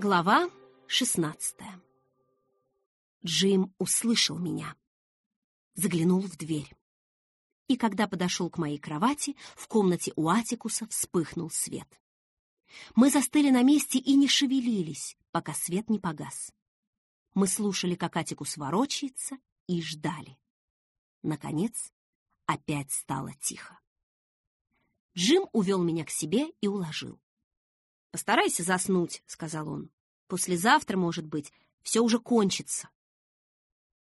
Глава 16 Джим услышал меня. Заглянул в дверь. И когда подошел к моей кровати, в комнате у Атикуса вспыхнул свет. Мы застыли на месте и не шевелились, пока свет не погас. Мы слушали, как Атикус ворочается, и ждали. Наконец, опять стало тихо. Джим увел меня к себе и уложил. «Постарайся заснуть», — сказал он. «Послезавтра, может быть, все уже кончится».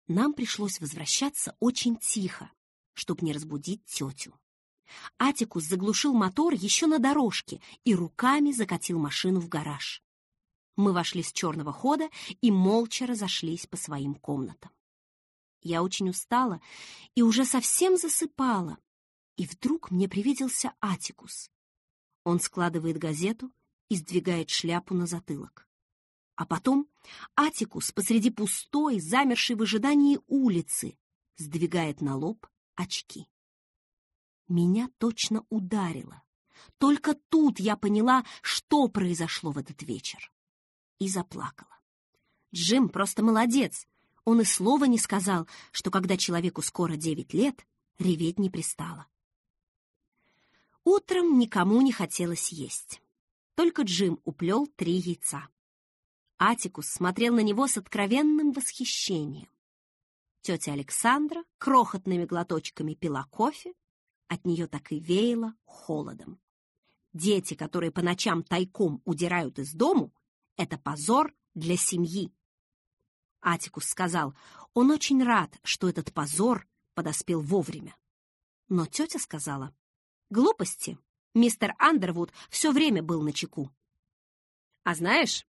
Нам пришлось возвращаться очень тихо, чтобы не разбудить тетю. Атикус заглушил мотор еще на дорожке и руками закатил машину в гараж. Мы вошли с черного хода и молча разошлись по своим комнатам. Я очень устала и уже совсем засыпала, и вдруг мне привиделся Атикус. Он складывает газету и сдвигает шляпу на затылок. А потом Атикус посреди пустой, замершей в ожидании улицы, сдвигает на лоб очки. Меня точно ударило. Только тут я поняла, что произошло в этот вечер. И заплакала. Джим просто молодец. Он и слова не сказал, что когда человеку скоро девять лет, реветь не пристало. Утром никому не хотелось есть. Только Джим уплел три яйца. Атикус смотрел на него с откровенным восхищением. Тетя Александра крохотными глоточками пила кофе, от нее так и веяло холодом. Дети, которые по ночам тайком удирают из дому, это позор для семьи. Атикус сказал, он очень рад, что этот позор подоспел вовремя. Но тетя сказала, глупости, Мистер Андервуд все время был на чеку. «А знаешь,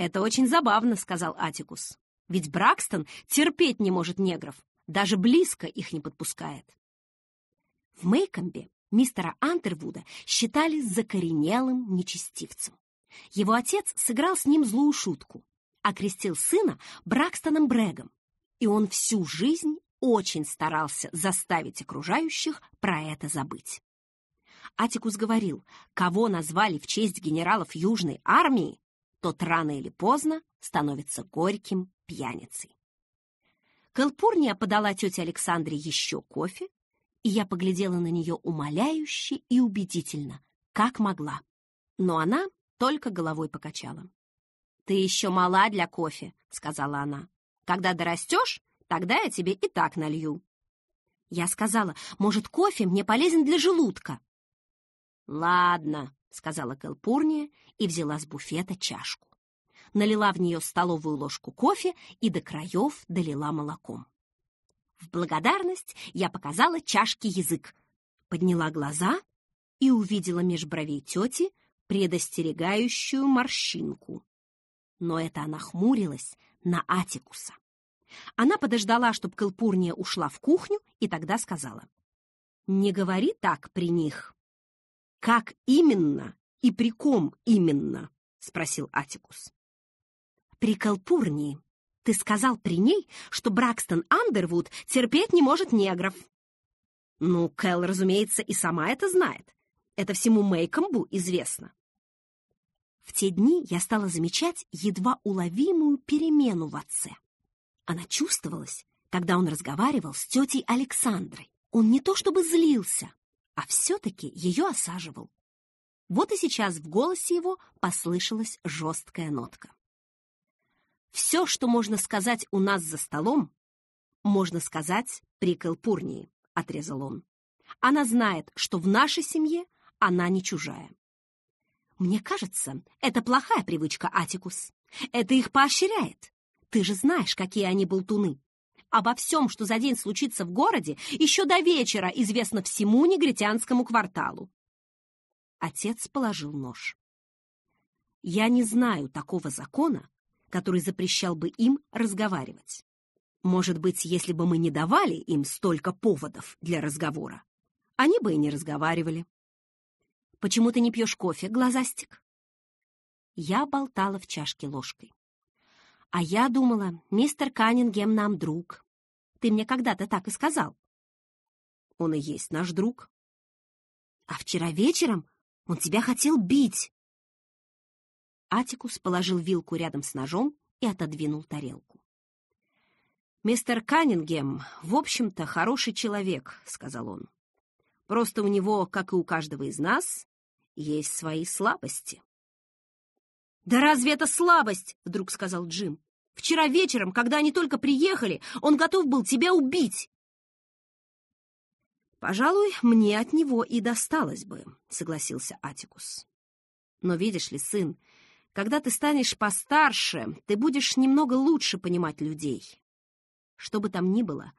это очень забавно», — сказал Атикус. «Ведь Бракстон терпеть не может негров, даже близко их не подпускает». В Мейкомбе мистера Андервуда считали закоренелым нечестивцем. Его отец сыграл с ним злую шутку, окрестил сына Бракстоном Брэгом, и он всю жизнь очень старался заставить окружающих про это забыть. Атикус говорил, кого назвали в честь генералов Южной армии, тот рано или поздно становится горьким пьяницей. Кэлпурния подала тете Александре еще кофе, и я поглядела на нее умоляюще и убедительно, как могла. Но она только головой покачала. «Ты еще мала для кофе», — сказала она. «Когда дорастешь, тогда я тебе и так налью». Я сказала, может, кофе мне полезен для желудка. «Ладно», — сказала Кэлпурния и взяла с буфета чашку. Налила в нее столовую ложку кофе и до краев долила молоком. В благодарность я показала чашке язык, подняла глаза и увидела меж бровей тети предостерегающую морщинку. Но это она хмурилась на Атикуса. Она подождала, чтобы Кэлпурния ушла в кухню, и тогда сказала, «Не говори так при них». «Как именно и при ком именно?» — спросил Атикус. «При Калпурнии. Ты сказал при ней, что Бракстон Андервуд терпеть не может негров». «Ну, Кэл, разумеется, и сама это знает. Это всему Мейкомбу известно». В те дни я стала замечать едва уловимую перемену в отце. Она чувствовалась, когда он разговаривал с тетей Александрой. Он не то чтобы злился, а все-таки ее осаживал. Вот и сейчас в голосе его послышалась жесткая нотка. «Все, что можно сказать у нас за столом, можно сказать при Кэлпурнии», — отрезал он. «Она знает, что в нашей семье она не чужая». «Мне кажется, это плохая привычка, Атикус. Это их поощряет. Ты же знаешь, какие они болтуны. Обо всем, что за день случится в городе, еще до вечера известно всему негритянскому кварталу. Отец положил нож. Я не знаю такого закона, который запрещал бы им разговаривать. Может быть, если бы мы не давали им столько поводов для разговора, они бы и не разговаривали. Почему ты не пьешь кофе, глазастик? Я болтала в чашке ложкой. А я думала, мистер Каннингем нам друг. Ты мне когда-то так и сказал. Он и есть наш друг. А вчера вечером он тебя хотел бить. Атикус положил вилку рядом с ножом и отодвинул тарелку. «Мистер Каннингем, в общем-то, хороший человек», — сказал он. «Просто у него, как и у каждого из нас, есть свои слабости». «Да разве это слабость?» — вдруг сказал Джим. «Вчера вечером, когда они только приехали, он готов был тебя убить!» «Пожалуй, мне от него и досталось бы», — согласился Атикус. «Но видишь ли, сын, когда ты станешь постарше, ты будешь немного лучше понимать людей. Что бы там ни было,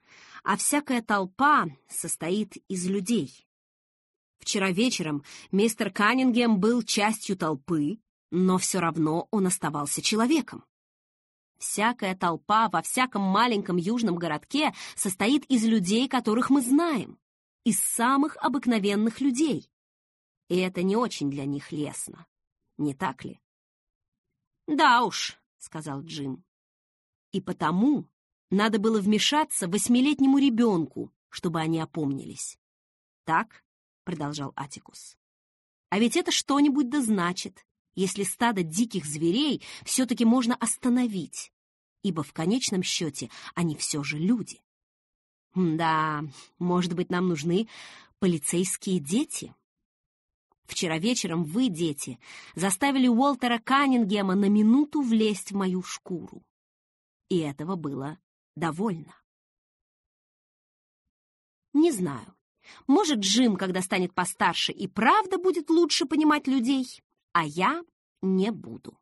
а всякая толпа состоит из людей. Вчера вечером мистер Каннингем был частью толпы, но все равно он оставался человеком. Всякая толпа во всяком маленьком южном городке состоит из людей, которых мы знаем из самых обыкновенных людей. И это не очень для них лестно, не так ли? «Да уж», — сказал Джим. «И потому надо было вмешаться восьмилетнему ребенку, чтобы они опомнились». «Так?» — продолжал Атикус. «А ведь это что-нибудь да значит, если стадо диких зверей все-таки можно остановить, ибо в конечном счете они все же люди». Да, может быть, нам нужны полицейские дети? Вчера вечером вы, дети, заставили Уолтера Каннингема на минуту влезть в мою шкуру. И этого было довольно. Не знаю. Может, Джим, когда станет постарше, и правда будет лучше понимать людей, а я не буду.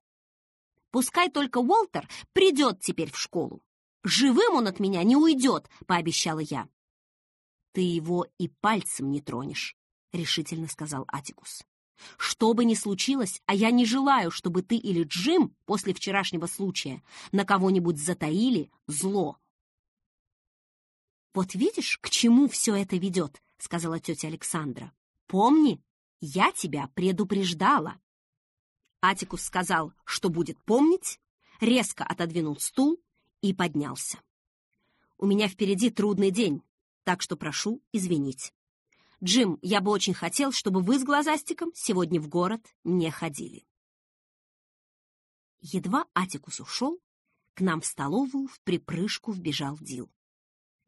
Пускай только Уолтер придет теперь в школу. Живым он от меня не уйдет, пообещала я. Ты его и пальцем не тронешь, решительно сказал Атикус. Что бы ни случилось, а я не желаю, чтобы ты или Джим после вчерашнего случая на кого-нибудь затаили зло. «Вот видишь, к чему все это ведет», — сказала тетя Александра. «Помни, я тебя предупреждала». Атикус сказал, что будет помнить, резко отодвинул стул и поднялся. «У меня впереди трудный день, так что прошу извинить. Джим, я бы очень хотел, чтобы вы с Глазастиком сегодня в город не ходили». Едва Атикус ушел, к нам в столовую в припрыжку вбежал Дил.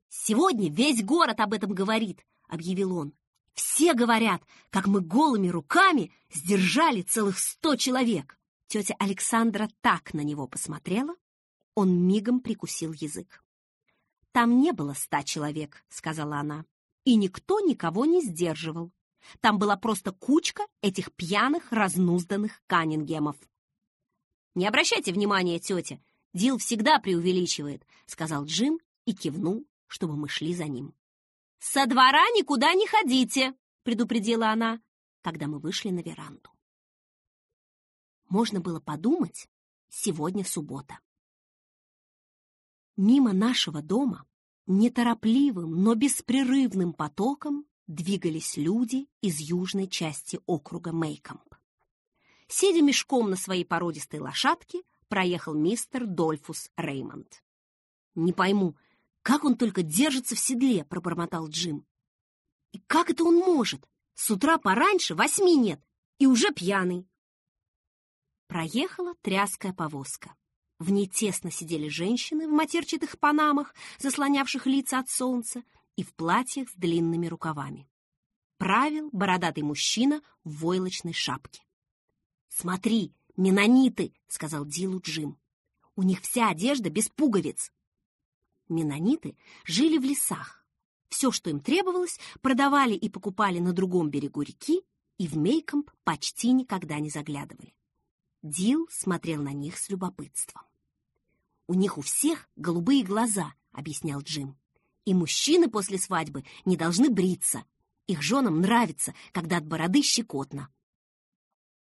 «Сегодня весь город об этом говорит», — объявил он. «Все говорят, как мы голыми руками сдержали целых сто человек». Тетя Александра так на него посмотрела, он мигом прикусил язык. «Там не было ста человек», — сказала она, «и никто никого не сдерживал. Там была просто кучка этих пьяных, разнузданных Каннингемов». «Не обращайте внимания, тетя, Дил всегда преувеличивает», — сказал Джим и кивнул, чтобы мы шли за ним. «Со двора никуда не ходите», — предупредила она, когда мы вышли на веранду. Можно было подумать, сегодня суббота. Мимо нашего дома неторопливым, но беспрерывным потоком двигались люди из южной части округа Мейкомп. Сидя мешком на своей породистой лошадке, проехал мистер Дольфус Реймонд. «Не пойму, как он только держится в седле», — пробормотал Джим. «И как это он может? С утра пораньше восьми нет, и уже пьяный». Проехала тряская повозка. В ней тесно сидели женщины в матерчатых панамах, заслонявших лица от солнца, и в платьях с длинными рукавами. Правил бородатый мужчина в войлочной шапке. «Смотри, менониты!» — сказал Дилу Джим. «У них вся одежда без пуговиц». Менониты жили в лесах. Все, что им требовалось, продавали и покупали на другом берегу реки и в Мейкомп почти никогда не заглядывали. Дил смотрел на них с любопытством. «У них у всех голубые глаза», — объяснял Джим. «И мужчины после свадьбы не должны бриться. Их женам нравится, когда от бороды щекотно».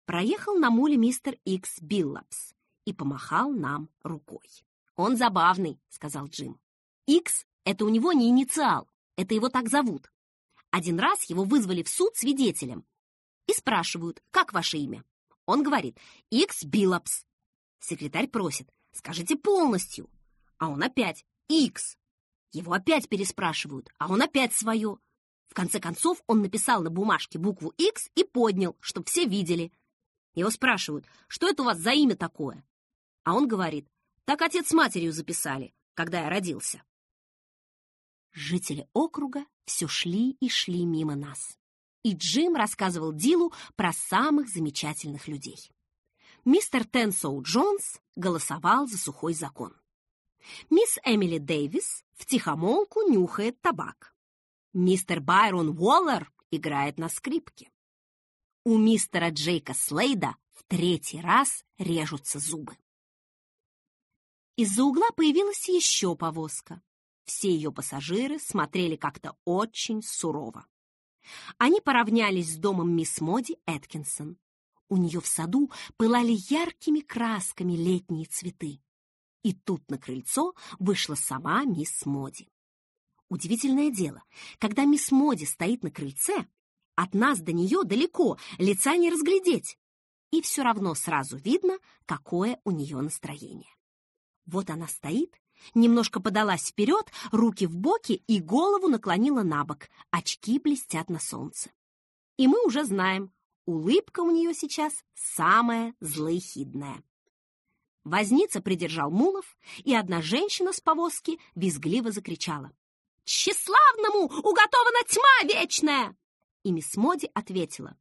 Проехал на муле мистер Икс Биллапс и помахал нам рукой. «Он забавный», — сказал Джим. «Икс — это у него не инициал, это его так зовут. Один раз его вызвали в суд свидетелем и спрашивают, как ваше имя? Он говорит, Икс Биллапс. Секретарь просит, Скажите полностью. А он опять X. Его опять переспрашивают, а он опять свое. В конце концов он написал на бумажке букву X и поднял, чтоб все видели. Его спрашивают, что это у вас за имя такое? А он говорит, так отец с матерью записали, когда я родился. Жители округа все шли и шли мимо нас. И Джим рассказывал Дилу про самых замечательных людей. Мистер Тенсоу Джонс голосовал за сухой закон. Мисс Эмили Дэвис втихомолку нюхает табак. Мистер Байрон Уоллер играет на скрипке. У мистера Джейка Слейда в третий раз режутся зубы. Из-за угла появилась еще повозка. Все ее пассажиры смотрели как-то очень сурово. Они поравнялись с домом мисс Моди Эткинсон. У нее в саду пылали яркими красками летние цветы. И тут на крыльцо вышла сама мисс Моди. Удивительное дело, когда мисс Моди стоит на крыльце, от нас до нее далеко, лица не разглядеть. И все равно сразу видно, какое у нее настроение. Вот она стоит, немножко подалась вперед, руки в боки и голову наклонила на бок, очки блестят на солнце. И мы уже знаем, улыбка у нее сейчас самая злоехидная. Возница придержал мулов, и одна женщина с повозки визгливо закричала. «Тщеславному уготована тьма вечная!» И мисс Моди ответила.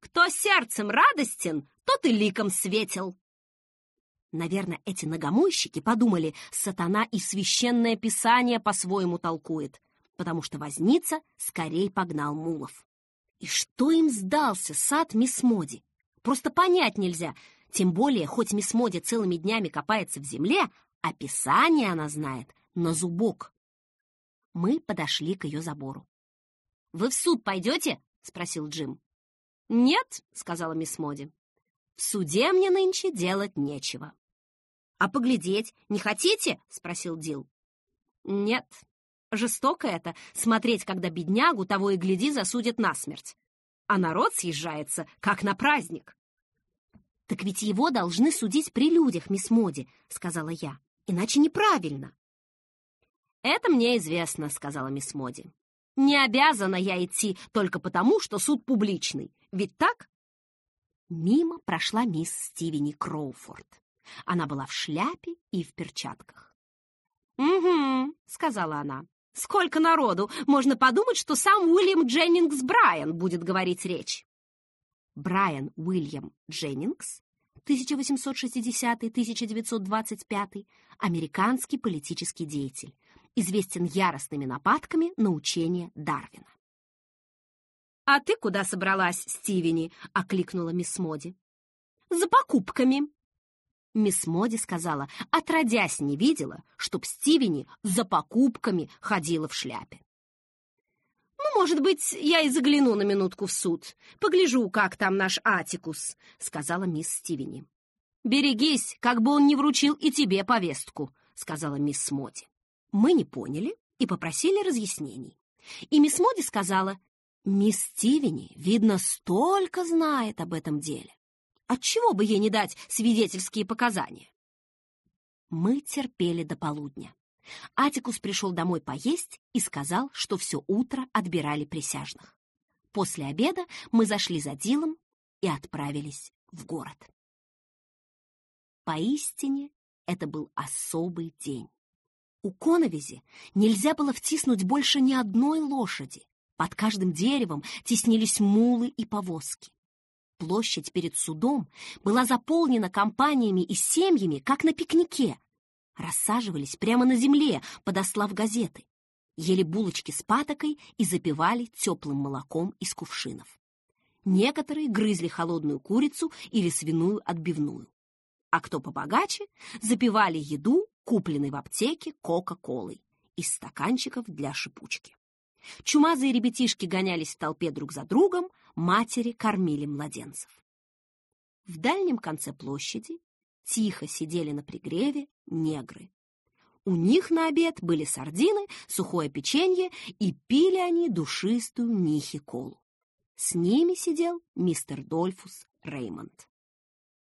«Кто сердцем радостен, тот и ликом светил!» Наверное, эти ногомойщики подумали, сатана и священное писание по-своему толкует, потому что возница скорей погнал мулов. И что им сдался сад мисс Моди? Просто понять нельзя, тем более, хоть мисс Моди целыми днями копается в земле, а писание она знает на зубок. Мы подошли к ее забору. «Вы в суд пойдете?» — спросил Джим. «Нет», — сказала мисс Моди. «В суде мне нынче делать нечего». «А поглядеть не хотите?» — спросил Дил. «Нет. Жестоко это — смотреть, когда беднягу того и гляди засудят насмерть. А народ съезжается, как на праздник». «Так ведь его должны судить при людях, мисс Моди», — сказала я. «Иначе неправильно». «Это мне известно», — сказала мисс Моди. «Не обязана я идти только потому, что суд публичный. Ведь так?» Мимо прошла мисс Стивени Кроуфорд. Она была в шляпе и в перчатках. «Угу», — сказала она. «Сколько народу! Можно подумать, что сам Уильям Дженнингс Брайан будет говорить речь». Брайан Уильям Дженнингс, 1860-1925, американский политический деятель, известен яростными нападками на учение Дарвина. «А ты куда собралась, Стивени?» — окликнула мисс Моди. «За покупками», Мисс Моди сказала, отродясь не видела, чтоб Стивени за покупками ходила в шляпе. «Ну, может быть, я и загляну на минутку в суд. Погляжу, как там наш Атикус», — сказала мисс Стивени. «Берегись, как бы он не вручил и тебе повестку», — сказала мисс Моди. Мы не поняли и попросили разъяснений. И мисс Моди сказала, «Мисс Стивени, видно, столько знает об этом деле. Отчего бы ей не дать свидетельские показания? Мы терпели до полудня. Атикус пришел домой поесть и сказал, что все утро отбирали присяжных. После обеда мы зашли за Дилом и отправились в город. Поистине, это был особый день. У Коновизи нельзя было втиснуть больше ни одной лошади. Под каждым деревом теснились мулы и повозки. Площадь перед судом была заполнена компаниями и семьями, как на пикнике. Рассаживались прямо на земле, подослав газеты. Ели булочки с патокой и запивали теплым молоком из кувшинов. Некоторые грызли холодную курицу или свиную отбивную. А кто побогаче, запивали еду, купленной в аптеке Кока-Колой, из стаканчиков для шипучки. Чумазые ребятишки гонялись в толпе друг за другом, матери кормили младенцев. В дальнем конце площади тихо сидели на пригреве негры. У них на обед были сардины, сухое печенье, и пили они душистую нихи-колу. С ними сидел мистер Дольфус Реймонд.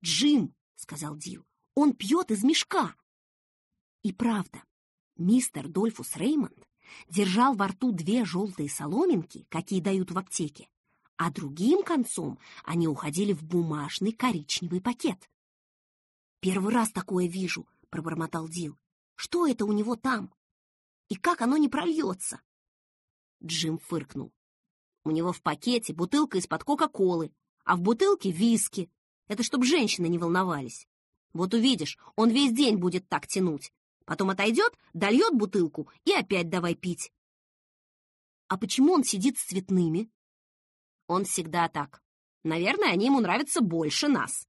«Джим!» — сказал Дил. «Он пьет из мешка!» И правда, мистер Дольфус Реймонд держал во рту две желтые соломинки, какие дают в аптеке, а другим концом они уходили в бумажный коричневый пакет. «Первый раз такое вижу», — пробормотал Дил. «Что это у него там? И как оно не прольется?» Джим фыркнул. «У него в пакете бутылка из-под Кока-Колы, а в бутылке виски. Это чтобы женщины не волновались. Вот увидишь, он весь день будет так тянуть. Потом отойдет, дольет бутылку и опять давай пить. А почему он сидит с цветными? Он всегда так. Наверное, они ему нравятся больше нас.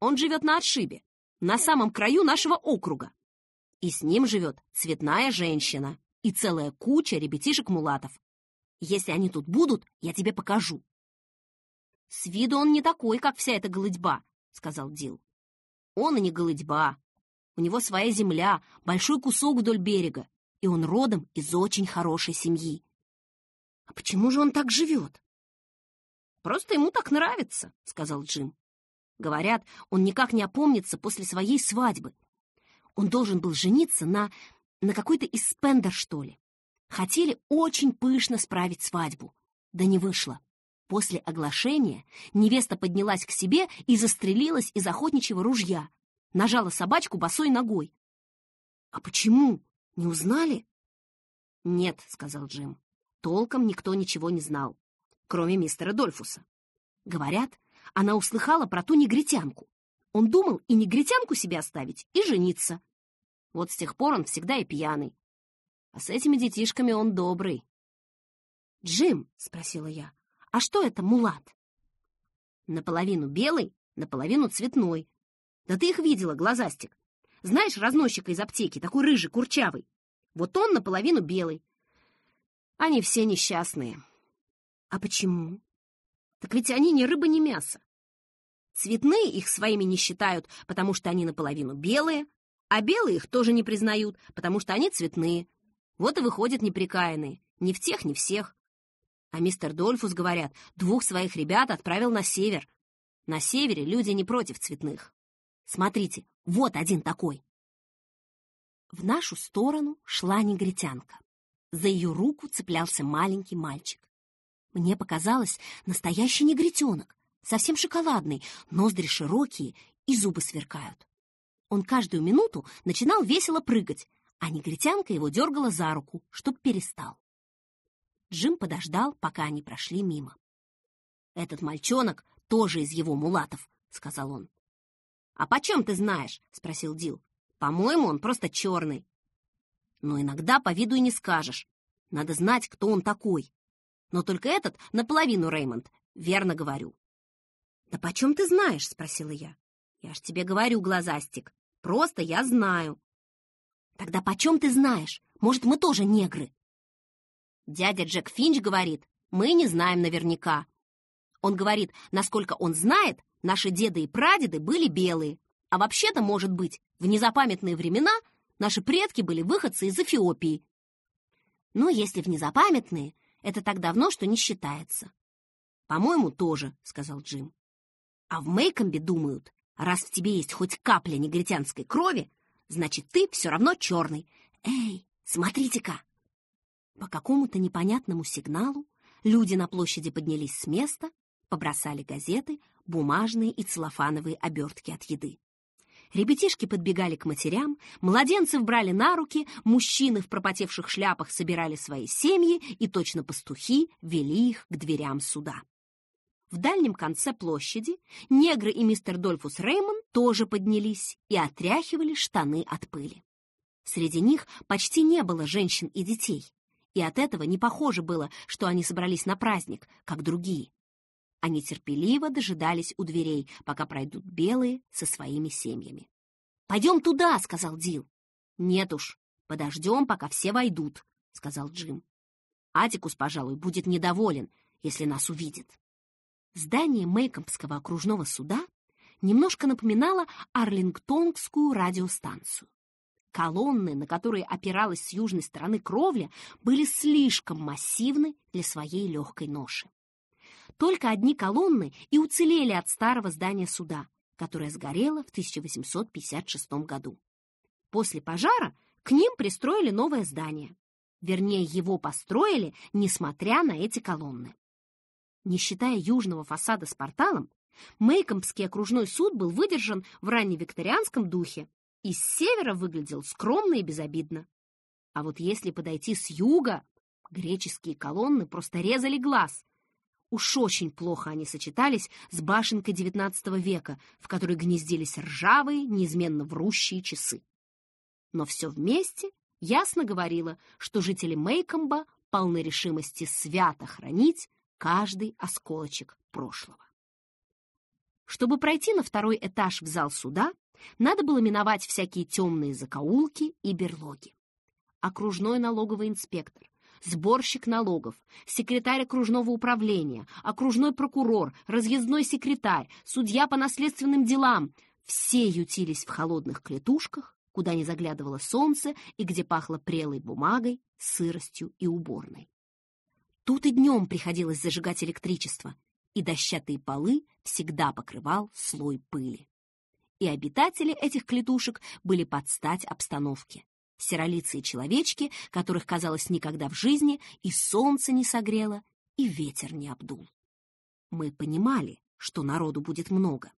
Он живет на отшибе, на самом краю нашего округа. И с ним живет цветная женщина и целая куча ребятишек-мулатов. Если они тут будут, я тебе покажу. С виду он не такой, как вся эта голыдьба, сказал Дил. Он и не голыдьба. У него своя земля, большой кусок вдоль берега, и он родом из очень хорошей семьи. А почему же он так живет? Просто ему так нравится, сказал Джим. Говорят, он никак не опомнится после своей свадьбы. Он должен был жениться на... на какой-то из Спендер, что ли. Хотели очень пышно справить свадьбу. Да не вышло. После оглашения невеста поднялась к себе и застрелилась из охотничьего ружья, нажала собачку босой ногой. «А почему? Не узнали?» «Нет», — сказал Джим. Толком никто ничего не знал, кроме мистера Дольфуса. Говорят, она услыхала про ту негритянку. Он думал и негритянку себе оставить, и жениться. Вот с тех пор он всегда и пьяный. А с этими детишками он добрый. «Джим», — спросила я, — «а что это мулат?» «Наполовину белый, наполовину цветной», да ты их видела, глазастик. Знаешь разносчика из аптеки, такой рыжий, курчавый? Вот он наполовину белый. Они все несчастные. А почему? Так ведь они ни рыба, ни мясо. Цветные их своими не считают, потому что они наполовину белые, а белые их тоже не признают, потому что они цветные. Вот и выходят неприкаянные. Ни в тех, ни всех. А мистер Дольфус, говорят, двух своих ребят отправил на север. На севере люди не против цветных. Смотрите, вот один такой. В нашу сторону шла негритянка. За ее руку цеплялся маленький мальчик. Мне показалось, настоящий негритенок, совсем шоколадный, ноздри широкие и зубы сверкают. Он каждую минуту начинал весело прыгать, а негритянка его дергала за руку, чтоб перестал. Джим подождал, пока они прошли мимо. «Этот мальчонок тоже из его мулатов», — сказал он. «А почем ты знаешь?» — спросил Дил. «По-моему, он просто черный». «Но иногда по виду и не скажешь. Надо знать, кто он такой. Но только этот наполовину Реймонд, верно говорю». «Да почем ты знаешь?» — спросила я. «Я ж тебе говорю, глазастик. Просто я знаю». «Тогда почем ты знаешь? Может, мы тоже негры?» Дядя Джек Финч говорит, мы не знаем наверняка. Он говорит, насколько он знает, Наши деды и прадеды были белые. А вообще-то, может быть, в незапамятные времена наши предки были выходцы из Эфиопии. Но если в незапамятные, это так давно, что не считается. По-моему, тоже, сказал Джим. А в Мейкомбе думают, раз в тебе есть хоть капля негритянской крови, значит, ты все равно черный. Эй, смотрите-ка! По какому-то непонятному сигналу люди на площади поднялись с места, побросали газеты, бумажные и целлофановые обертки от еды. Ребятишки подбегали к матерям, младенцев брали на руки, мужчины в пропотевших шляпах собирали свои семьи и точно пастухи вели их к дверям суда. В дальнем конце площади негры и мистер Дольфус Реймон тоже поднялись и отряхивали штаны от пыли. Среди них почти не было женщин и детей, и от этого не похоже было, что они собрались на праздник, как другие. Они терпеливо дожидались у дверей, пока пройдут белые со своими семьями. «Пойдем туда», — сказал Дил. «Нет уж, подождем, пока все войдут», — сказал Джим. «Атикус, пожалуй, будет недоволен, если нас увидит». Здание Мейкомбского окружного суда немножко напоминало Арлингтонгскую радиостанцию. Колонны, на которые опиралась с южной стороны кровля, были слишком массивны для своей легкой ноши. Только одни колонны и уцелели от старого здания суда, которое сгорело в 1856 году. После пожара к ним пристроили новое здание. Вернее, его построили, несмотря на эти колонны. Не считая южного фасада с порталом, Мейкомбский окружной суд был выдержан в ранневикторианском духе и с севера выглядел скромно и безобидно. А вот если подойти с юга, греческие колонны просто резали глаз. Уж очень плохо они сочетались с башенкой XIX века, в которой гнездились ржавые, неизменно врущие часы. Но все вместе ясно говорило, что жители Мейкомба полны решимости свято хранить каждый осколочек прошлого. Чтобы пройти на второй этаж в зал суда, надо было миновать всякие темные закоулки и берлоги. Окружной налоговый инспектор, сборщик налогов, секретарь окружного управления, окружной прокурор, разъездной секретарь, судья по наследственным делам — все ютились в холодных клетушках, куда не заглядывало солнце и где пахло прелой бумагой, сыростью и уборной. Тут и днем приходилось зажигать электричество, и дощатые полы всегда покрывал слой пыли. И обитатели этих клетушек были под стать обстановке. Серолицые человечки, которых, казалось, никогда в жизни и солнце не согрело, и ветер не обдул. Мы понимали, что народу будет много,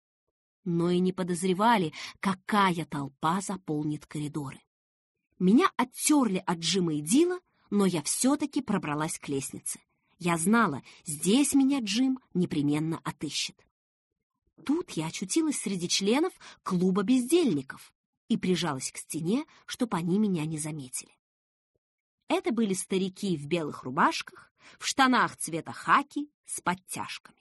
но и не подозревали, какая толпа заполнит коридоры. Меня оттерли от Джима и Дила, но я все-таки пробралась к лестнице. Я знала, здесь меня Джим непременно отыщет. Тут я очутилась среди членов клуба бездельников и прижалась к стене, чтобы они меня не заметили. Это были старики в белых рубашках, в штанах цвета хаки с подтяжками.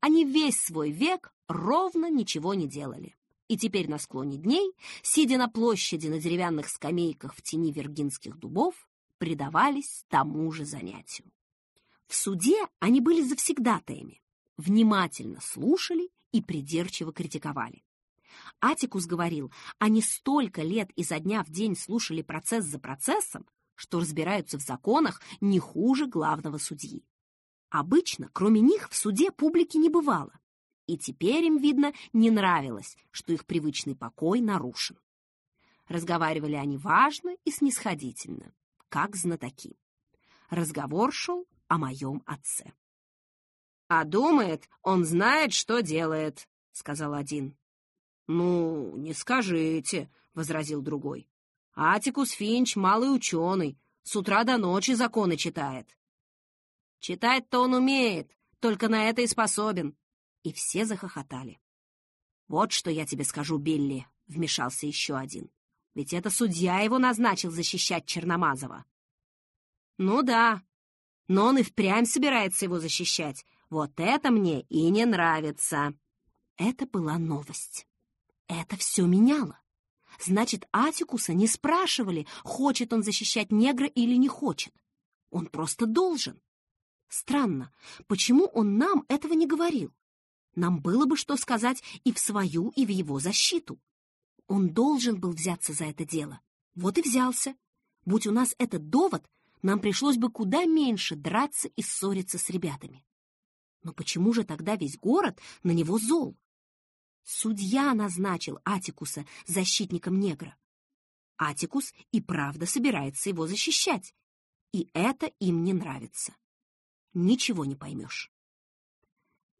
Они весь свой век ровно ничего не делали. И теперь на склоне дней, сидя на площади на деревянных скамейках в тени виргинских дубов, предавались тому же занятию. В суде они были завсегдатаями, внимательно слушали и придирчиво критиковали. Атикус говорил, они столько лет изо дня в день слушали процесс за процессом, что разбираются в законах не хуже главного судьи. Обычно, кроме них, в суде публики не бывало, и теперь им, видно, не нравилось, что их привычный покой нарушен. Разговаривали они важно и снисходительно, как знатоки. Разговор шел о моем отце. «А думает, он знает, что делает», — сказал один. «Ну, не скажите», — возразил другой. «Атикус Финч — малый ученый, с утра до ночи законы читает». «Читать-то он умеет, только на это и способен». И все захохотали. «Вот что я тебе скажу, Билли», — вмешался еще один. «Ведь это судья его назначил защищать Черномазова». «Ну да, но он и впрямь собирается его защищать. Вот это мне и не нравится. Это была новость. Это все меняло. Значит, Атикуса не спрашивали, хочет он защищать негра или не хочет. Он просто должен. Странно, почему он нам этого не говорил? Нам было бы что сказать и в свою, и в его защиту. Он должен был взяться за это дело. Вот и взялся. Будь у нас этот довод, нам пришлось бы куда меньше драться и ссориться с ребятами. Но почему же тогда весь город на него зол? Судья назначил Атикуса защитником негра. Атикус и правда собирается его защищать. И это им не нравится. Ничего не поймешь.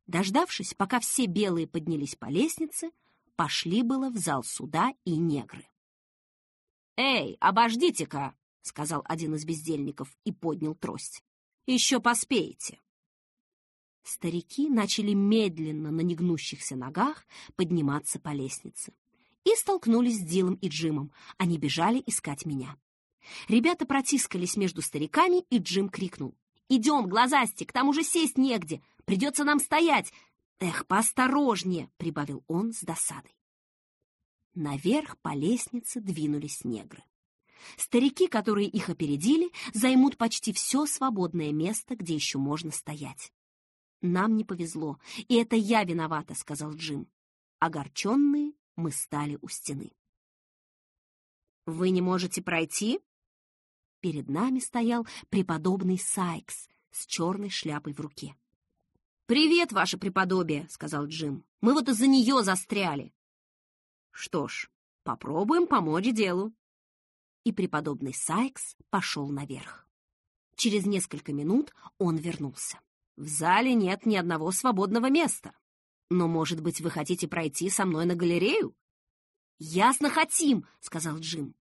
Дождавшись, пока все белые поднялись по лестнице, пошли было в зал суда и негры. «Эй, обождите-ка!» — сказал один из бездельников и поднял трость. «Еще поспеете!» Старики начали медленно на негнущихся ногах подниматься по лестнице. И столкнулись с Дилом и Джимом. Они бежали искать меня. Ребята протискались между стариками, и Джим крикнул. «Идем, глазастик, там уже сесть негде. Придется нам стоять. Эх, поосторожнее!» — прибавил он с досадой. Наверх по лестнице двинулись негры. Старики, которые их опередили, займут почти все свободное место, где еще можно стоять. «Нам не повезло, и это я виновата», — сказал Джим. Огорченные мы стали у стены. «Вы не можете пройти?» Перед нами стоял преподобный Сайкс с черной шляпой в руке. «Привет, ваше преподобие», — сказал Джим. «Мы вот из-за нее застряли». «Что ж, попробуем помочь делу», и преподобный Сайкс пошел наверх. Через несколько минут он вернулся. В зале нет ни одного свободного места. Но, может быть, вы хотите пройти со мной на галерею? «Ясно хотим», — сказал Джим.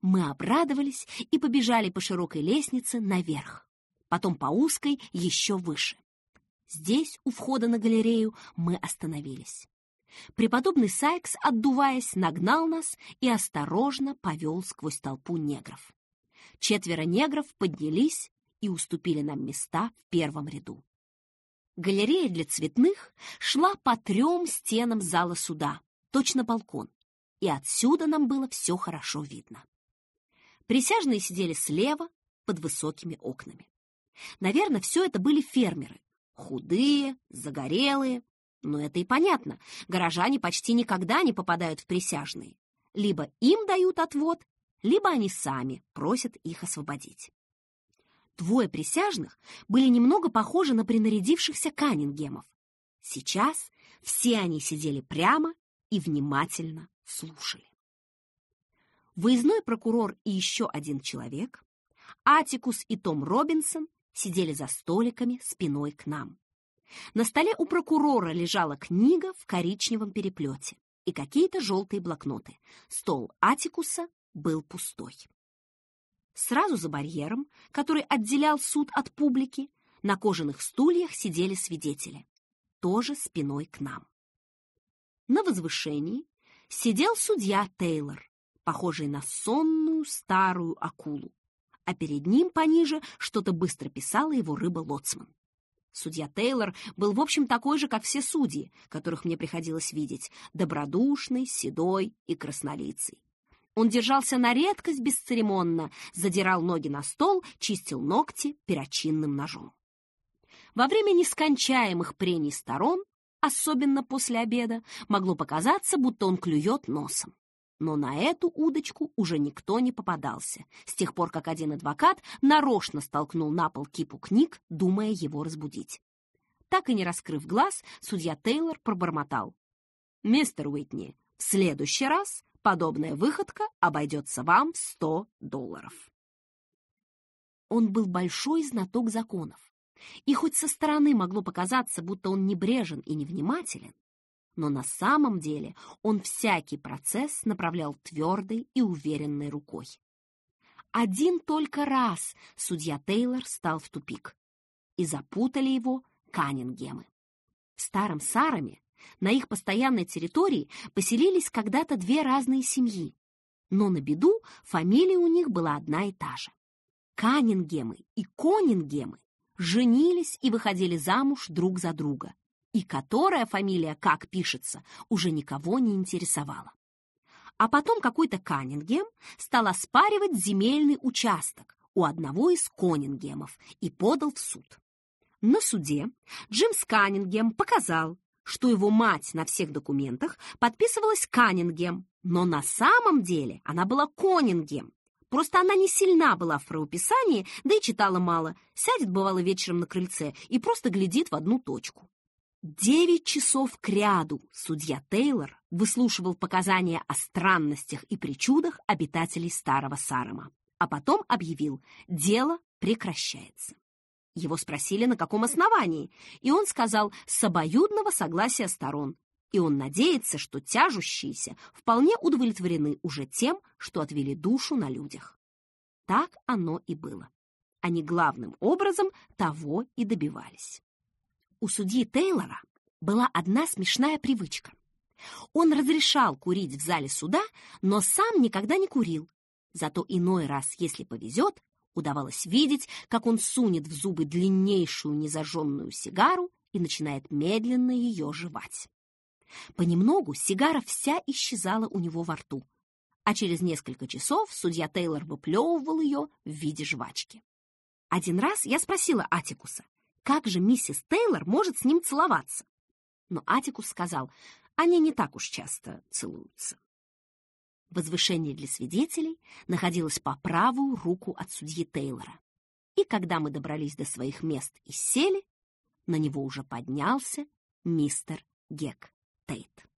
Мы обрадовались и побежали по широкой лестнице наверх, потом по узкой еще выше. Здесь, у входа на галерею, мы остановились. Преподобный Сайкс, отдуваясь, нагнал нас и осторожно повел сквозь толпу негров. Четверо негров поднялись и уступили нам места в первом ряду. Галерея для цветных шла по трем стенам зала суда, точно балкон, и отсюда нам было все хорошо видно. Присяжные сидели слева, под высокими окнами. Наверное, все это были фермеры, Худые, загорелые. Но это и понятно. Горожане почти никогда не попадают в присяжные. Либо им дают отвод, либо они сами просят их освободить. Двое присяжных были немного похожи на принарядившихся Каннингемов. Сейчас все они сидели прямо и внимательно слушали. Выездной прокурор и еще один человек, Атикус и Том Робинсон, сидели за столиками спиной к нам. На столе у прокурора лежала книга в коричневом переплете и какие-то желтые блокноты. Стол Атикуса был пустой. Сразу за барьером, который отделял суд от публики, на кожаных стульях сидели свидетели, тоже спиной к нам. На возвышении сидел судья Тейлор, похожий на сонную старую акулу а перед ним пониже что-то быстро писала его рыба-лоцман. Судья Тейлор был, в общем, такой же, как все судьи, которых мне приходилось видеть, добродушный, седой и краснолицый. Он держался на редкость бесцеремонно, задирал ноги на стол, чистил ногти перочинным ножом. Во время нескончаемых прений сторон, особенно после обеда, могло показаться, будто он клюет носом. Но на эту удочку уже никто не попадался, с тех пор, как один адвокат нарочно столкнул на пол кипу книг, думая его разбудить. Так и не раскрыв глаз, судья Тейлор пробормотал. «Мистер Уитни, в следующий раз подобная выходка обойдется вам в сто долларов». Он был большой знаток законов. И хоть со стороны могло показаться, будто он небрежен и невнимателен, но на самом деле он всякий процесс направлял твердой и уверенной рукой. Один только раз судья Тейлор стал в тупик, и запутали его Каннингемы. В Старом Сараме на их постоянной территории поселились когда-то две разные семьи, но на беду фамилия у них была одна и та же. Каннингемы и Конингемы женились и выходили замуж друг за друга, и которая фамилия, как пишется, уже никого не интересовала. А потом какой-то Каннингем стал оспаривать земельный участок у одного из Конингемов и подал в суд. На суде Джимс Каннингем показал, что его мать на всех документах подписывалась Каннингем, но на самом деле она была Конингем. Просто она не сильна была в правописании, да и читала мало, сядет, бывало, вечером на крыльце и просто глядит в одну точку. Девять часов кряду судья Тейлор выслушивал показания о странностях и причудах обитателей старого Сарама, а потом объявил «дело прекращается». Его спросили, на каком основании, и он сказал «с обоюдного согласия сторон», и он надеется, что тяжущиеся вполне удовлетворены уже тем, что отвели душу на людях. Так оно и было. Они главным образом того и добивались. У судьи Тейлора была одна смешная привычка. Он разрешал курить в зале суда, но сам никогда не курил. Зато иной раз, если повезет, удавалось видеть, как он сунет в зубы длиннейшую незажженную сигару и начинает медленно ее жевать. Понемногу сигара вся исчезала у него во рту, а через несколько часов судья Тейлор выплевывал ее в виде жвачки. Один раз я спросила Атикуса, как же миссис Тейлор может с ним целоваться? Но Атикус сказал, они не так уж часто целуются. Возвышение для свидетелей находилось по правую руку от судьи Тейлора. И когда мы добрались до своих мест и сели, на него уже поднялся мистер Гек Тейт.